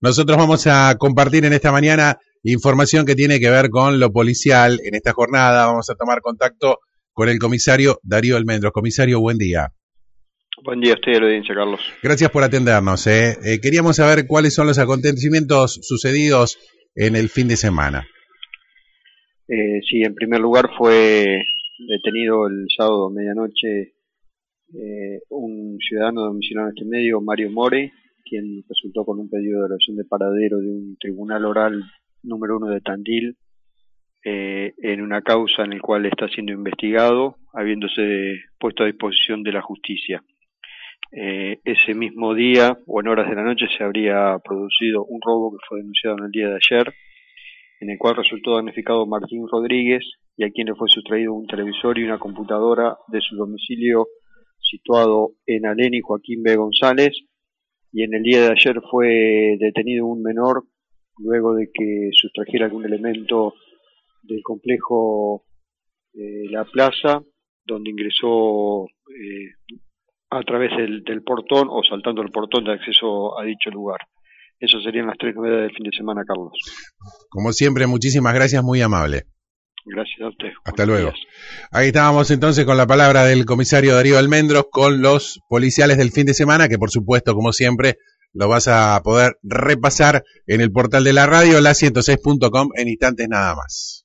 nosotros vamos a compartir en esta mañana información que tiene que ver con lo policial. En esta jornada vamos a tomar contacto con el comisario Darío Almendros. Comisario, buen día. Buen día a usted audiencia, Carlos. Gracias por atendernos. ¿eh? Eh, queríamos saber cuáles son los acontecimientos sucedidos en el fin de semana. Eh, sí, en primer lugar fue detenido el sábado medianoche eh, un ciudadano domiciliado en este medio, Mario More, quien resultó con un pedido de evaluación de paradero de un tribunal oral número uno de Tandil eh, en una causa en la cual está siendo investigado, habiéndose puesto a disposición de la justicia. Eh, ese mismo día o en horas de la noche se habría producido un robo que fue denunciado en el día de ayer, en el cual resultó damnificado Martín Rodríguez y a quien le fue sustraído un televisor y una computadora de su domicilio situado en Aleni Joaquín B. González y en el día de ayer fue detenido un menor luego de que sustrajera algún elemento del complejo de La Plaza, donde ingresó eh, a través del, del, portón o saltando el portón de acceso a dicho lugar. Esas serían las tres novedades del fin de semana, Carlos. Como siempre, muchísimas gracias, muy amable. Gracias a usted. Hasta luego. Ahí estábamos entonces con la palabra del comisario Darío Almendros con los policiales del fin de semana, que por supuesto, como siempre, lo vas a poder repasar en el portal de la radio, la106.com, en instantes nada más.